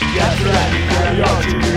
Get ready, you're